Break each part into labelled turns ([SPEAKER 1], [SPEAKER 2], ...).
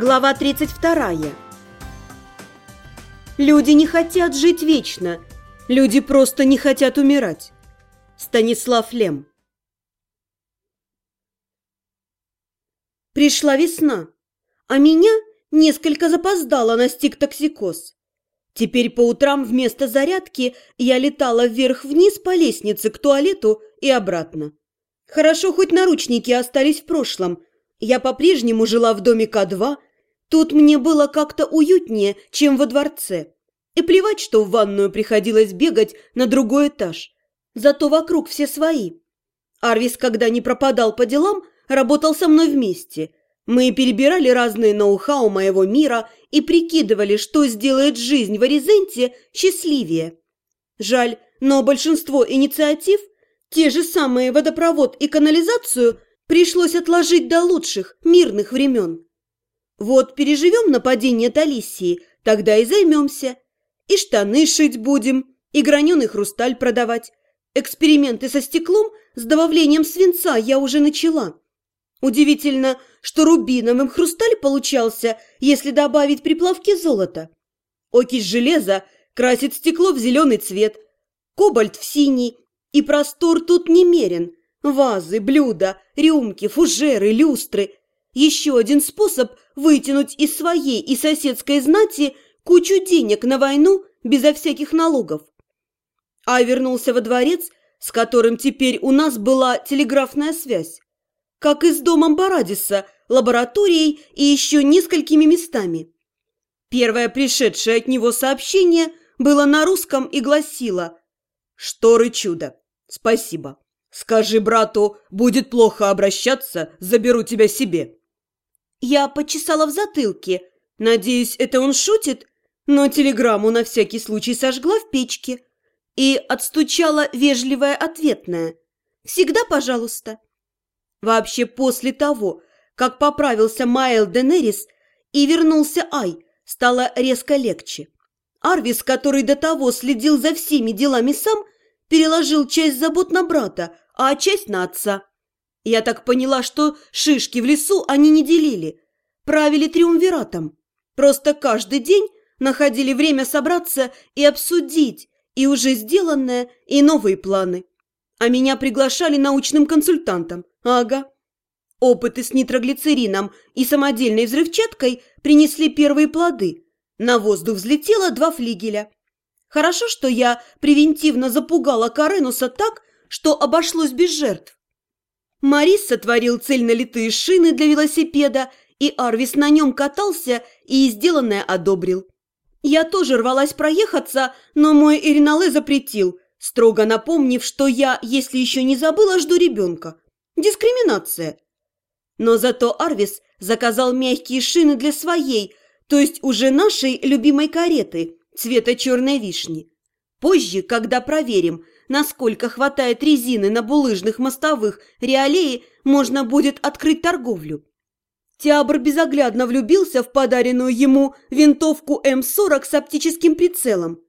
[SPEAKER 1] Глава 32. Люди не хотят жить вечно. Люди просто не хотят умирать. Станислав Лем. Пришла весна, а меня несколько запоздало настиг токсикоз. Теперь по утрам вместо зарядки я летала вверх-вниз по лестнице к туалету и обратно. Хорошо, хоть наручники остались в прошлом – я по-прежнему жила в доме К2. Тут мне было как-то уютнее, чем во дворце. И плевать, что в ванную приходилось бегать на другой этаж. Зато вокруг все свои. Арвис, когда не пропадал по делам, работал со мной вместе. Мы перебирали разные ноу-хау моего мира и прикидывали, что сделает жизнь в Аризенте счастливее. Жаль, но большинство инициатив, те же самые водопровод и канализацию – Пришлось отложить до лучших, мирных времен. Вот переживем нападение Талисии, тогда и займемся. И штаны шить будем, и граненый хрусталь продавать. Эксперименты со стеклом с добавлением свинца я уже начала. Удивительно, что рубиновым хрусталь получался, если добавить приплавки золота. Окись железа красит стекло в зеленый цвет, кобальт в синий, и простор тут немерен – Вазы, блюда, рюмки, фужеры, люстры. Еще один способ вытянуть из своей и соседской знати кучу денег на войну безо всяких налогов. А вернулся во дворец, с которым теперь у нас была телеграфная связь. Как и с домом Барадиса, лабораторией и еще несколькими местами. Первое пришедшее от него сообщение было на русском и гласило «Шторы чудо. Спасибо». Скажи брату, будет плохо обращаться, заберу тебя себе. Я почесала в затылке. Надеюсь, это он шутит, но телеграмму на всякий случай сожгла в печке и отстучала вежливое ответное. «Всегда пожалуйста». Вообще после того, как поправился Майл Денерис и вернулся Ай, стало резко легче. Арвис, который до того следил за всеми делами сам, переложил часть забот на брата, а часть на отца. Я так поняла, что шишки в лесу они не делили, правили триумвиратом. Просто каждый день находили время собраться и обсудить и уже сделанное, и новые планы. А меня приглашали научным консультантом. Ага. Опыты с нитроглицерином и самодельной взрывчаткой принесли первые плоды. На воздух взлетело два флигеля. Хорошо, что я превентивно запугала Каренуса так, что обошлось без жертв. Марис сотворил цельнолитые шины для велосипеда, и Арвис на нем катался и сделанное одобрил. Я тоже рвалась проехаться, но мой Иринале запретил, строго напомнив, что я, если еще не забыла, жду ребенка. Дискриминация. Но зато Арвис заказал мягкие шины для своей, то есть уже нашей любимой кареты – цвета черной вишни. Позже, когда проверим, насколько хватает резины на булыжных мостовых реалеи, можно будет открыть торговлю. Теабр безоглядно влюбился в подаренную ему винтовку М-40 с оптическим прицелом.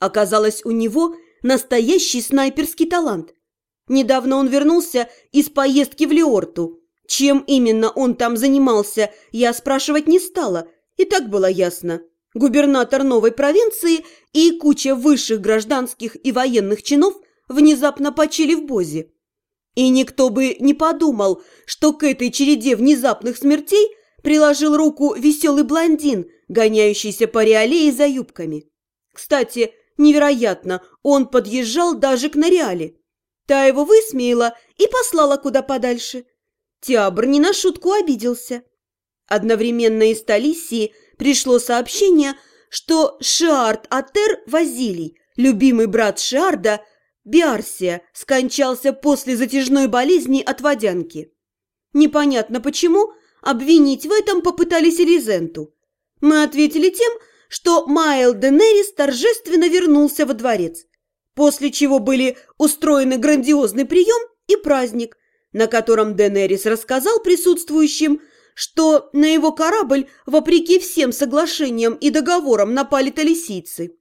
[SPEAKER 1] Оказалось, у него настоящий снайперский талант. Недавно он вернулся из поездки в Леорту. Чем именно он там занимался, я спрашивать не стала, и так было ясно губернатор новой провинции и куча высших гражданских и военных чинов внезапно почили в Бозе. И никто бы не подумал, что к этой череде внезапных смертей приложил руку веселый блондин, гоняющийся по реалее за юбками. Кстати, невероятно, он подъезжал даже к Нориале. Та его высмеяла и послала куда подальше. Тиабр не на шутку обиделся. Одновременно из Талисии – пришло сообщение, что Шиард Атер Вазилий, любимый брат Шиарда, Биарсия, скончался после затяжной болезни от водянки. Непонятно почему, обвинить в этом попытались Элизенту. Мы ответили тем, что Майл Денерис торжественно вернулся во дворец, после чего были устроены грандиозный прием и праздник, на котором Денерис рассказал присутствующим, что на его корабль, вопреки всем соглашениям и договорам, напали талисийцы.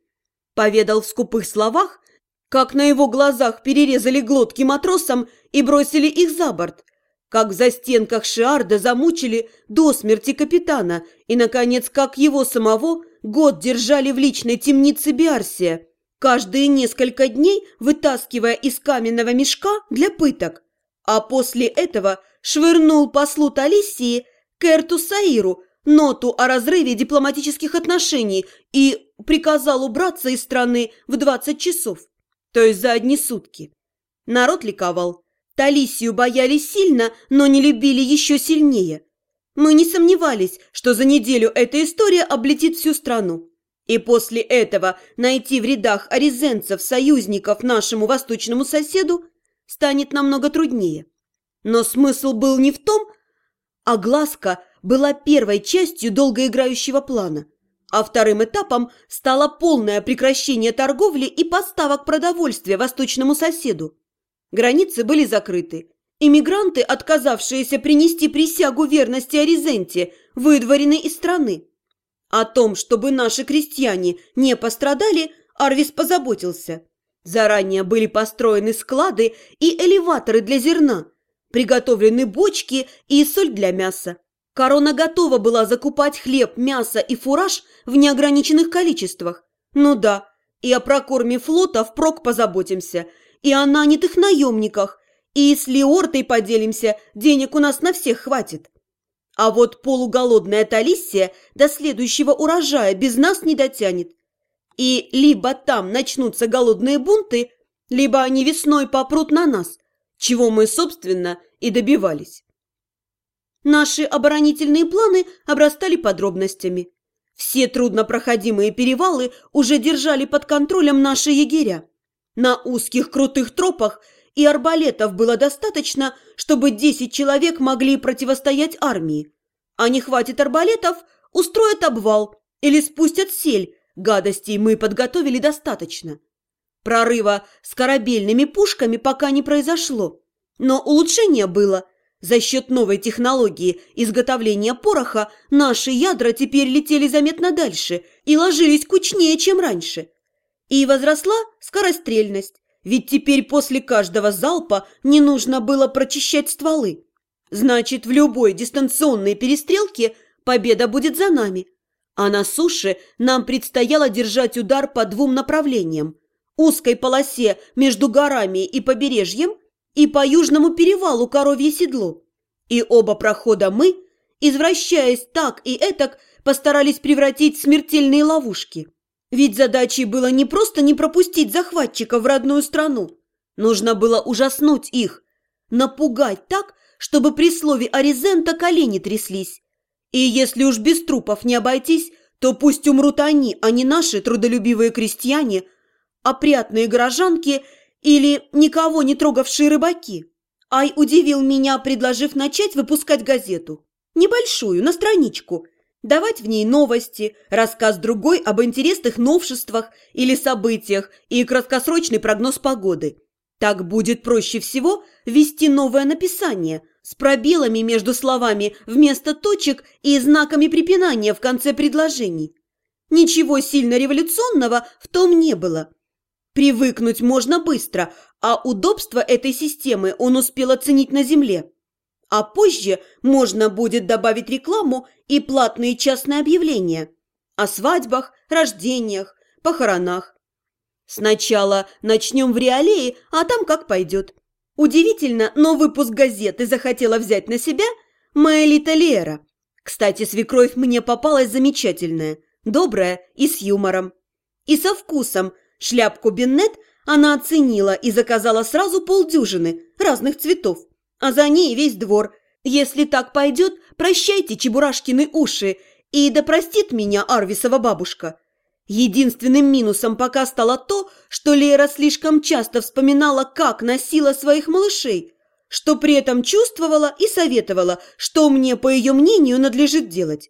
[SPEAKER 1] Поведал в скупых словах, как на его глазах перерезали глотки матросам и бросили их за борт, как в застенках Шиарда замучили до смерти капитана. И, наконец, как его самого год держали в личной темнице Биарсия, каждые несколько дней вытаскивая из каменного мешка для пыток, а после этого швырнул послу Талисии Керту Саиру ноту о разрыве дипломатических отношений и приказал убраться из страны в 20 часов, то есть за одни сутки. Народ ликовал. Талисию боялись сильно, но не любили еще сильнее. Мы не сомневались, что за неделю эта история облетит всю страну. И после этого найти в рядах аризенцев союзников нашему восточному соседу станет намного труднее. Но смысл был не в том, а глазка была первой частью долгоиграющего плана, а вторым этапом стало полное прекращение торговли и поставок продовольствия восточному соседу. Границы были закрыты. Иммигранты, отказавшиеся принести присягу верности Аризенте, выдворены из страны. О том, чтобы наши крестьяне не пострадали, Арвис позаботился. Заранее были построены склады и элеваторы для зерна, приготовлены бочки и соль для мяса. Корона готова была закупать хлеб, мясо и фураж в неограниченных количествах. Ну да, и о прокорме флота впрок позаботимся – и о нанятых наемниках, и с Леортой поделимся, денег у нас на всех хватит. А вот полуголодная Талиссия до следующего урожая без нас не дотянет. И либо там начнутся голодные бунты, либо они весной попрут на нас, чего мы, собственно, и добивались. Наши оборонительные планы обрастали подробностями. Все труднопроходимые перевалы уже держали под контролем наши егеря. На узких крутых тропах и арбалетов было достаточно, чтобы 10 человек могли противостоять армии. А не хватит арбалетов, устроят обвал или спустят сель. Гадостей мы подготовили достаточно. Прорыва с корабельными пушками пока не произошло. Но улучшение было. За счет новой технологии изготовления пороха наши ядра теперь летели заметно дальше и ложились кучнее, чем раньше – и возросла скорострельность, ведь теперь после каждого залпа не нужно было прочищать стволы. Значит, в любой дистанционной перестрелке победа будет за нами. А на суше нам предстояло держать удар по двум направлениям. Узкой полосе между горами и побережьем и по южному перевалу Коровье седло. И оба прохода мы, извращаясь так и этак, постарались превратить в смертельные ловушки. Ведь задачей было не просто не пропустить захватчиков в родную страну. Нужно было ужаснуть их, напугать так, чтобы при слове «Аризента» колени тряслись. И если уж без трупов не обойтись, то пусть умрут они, а не наши трудолюбивые крестьяне, опрятные горожанки или никого не трогавшие рыбаки. Ай удивил меня, предложив начать выпускать газету. Небольшую, на страничку – давать в ней новости, рассказ другой об интересных новшествах или событиях и краткосрочный прогноз погоды. Так будет проще всего вести новое написание с пробелами между словами вместо точек и знаками препинания в конце предложений. Ничего сильно революционного в том не было. Привыкнуть можно быстро, а удобство этой системы он успел оценить на земле. А позже можно будет добавить рекламу и платные частные объявления о свадьбах, рождениях, похоронах. Сначала начнем в реалии, а там как пойдет. Удивительно, но выпуск газеты захотела взять на себя Маэлита Лера. Кстати, свекровь мне попалась замечательная, добрая и с юмором. И со вкусом шляпку Беннет она оценила и заказала сразу полдюжины разных цветов а за ней весь двор. Если так пойдет, прощайте, чебурашкины уши, и да простит меня Арвисова бабушка. Единственным минусом пока стало то, что Лера слишком часто вспоминала, как носила своих малышей, что при этом чувствовала и советовала, что мне, по ее мнению, надлежит делать.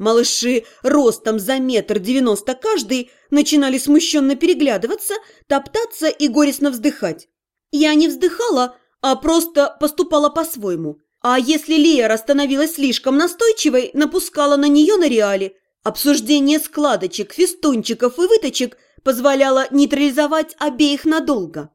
[SPEAKER 1] Малыши ростом за метр девяносто каждый начинали смущенно переглядываться, топтаться и горестно вздыхать. Я не вздыхала, а просто поступала по-своему. А если Лера становилась слишком настойчивой, напускала на нее на реале. Обсуждение складочек, фестунчиков и выточек позволяло нейтрализовать обеих надолго.